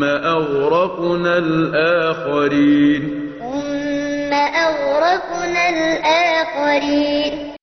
ثم أغرقنا الآخرين. ثم أغرقنا الآخرين.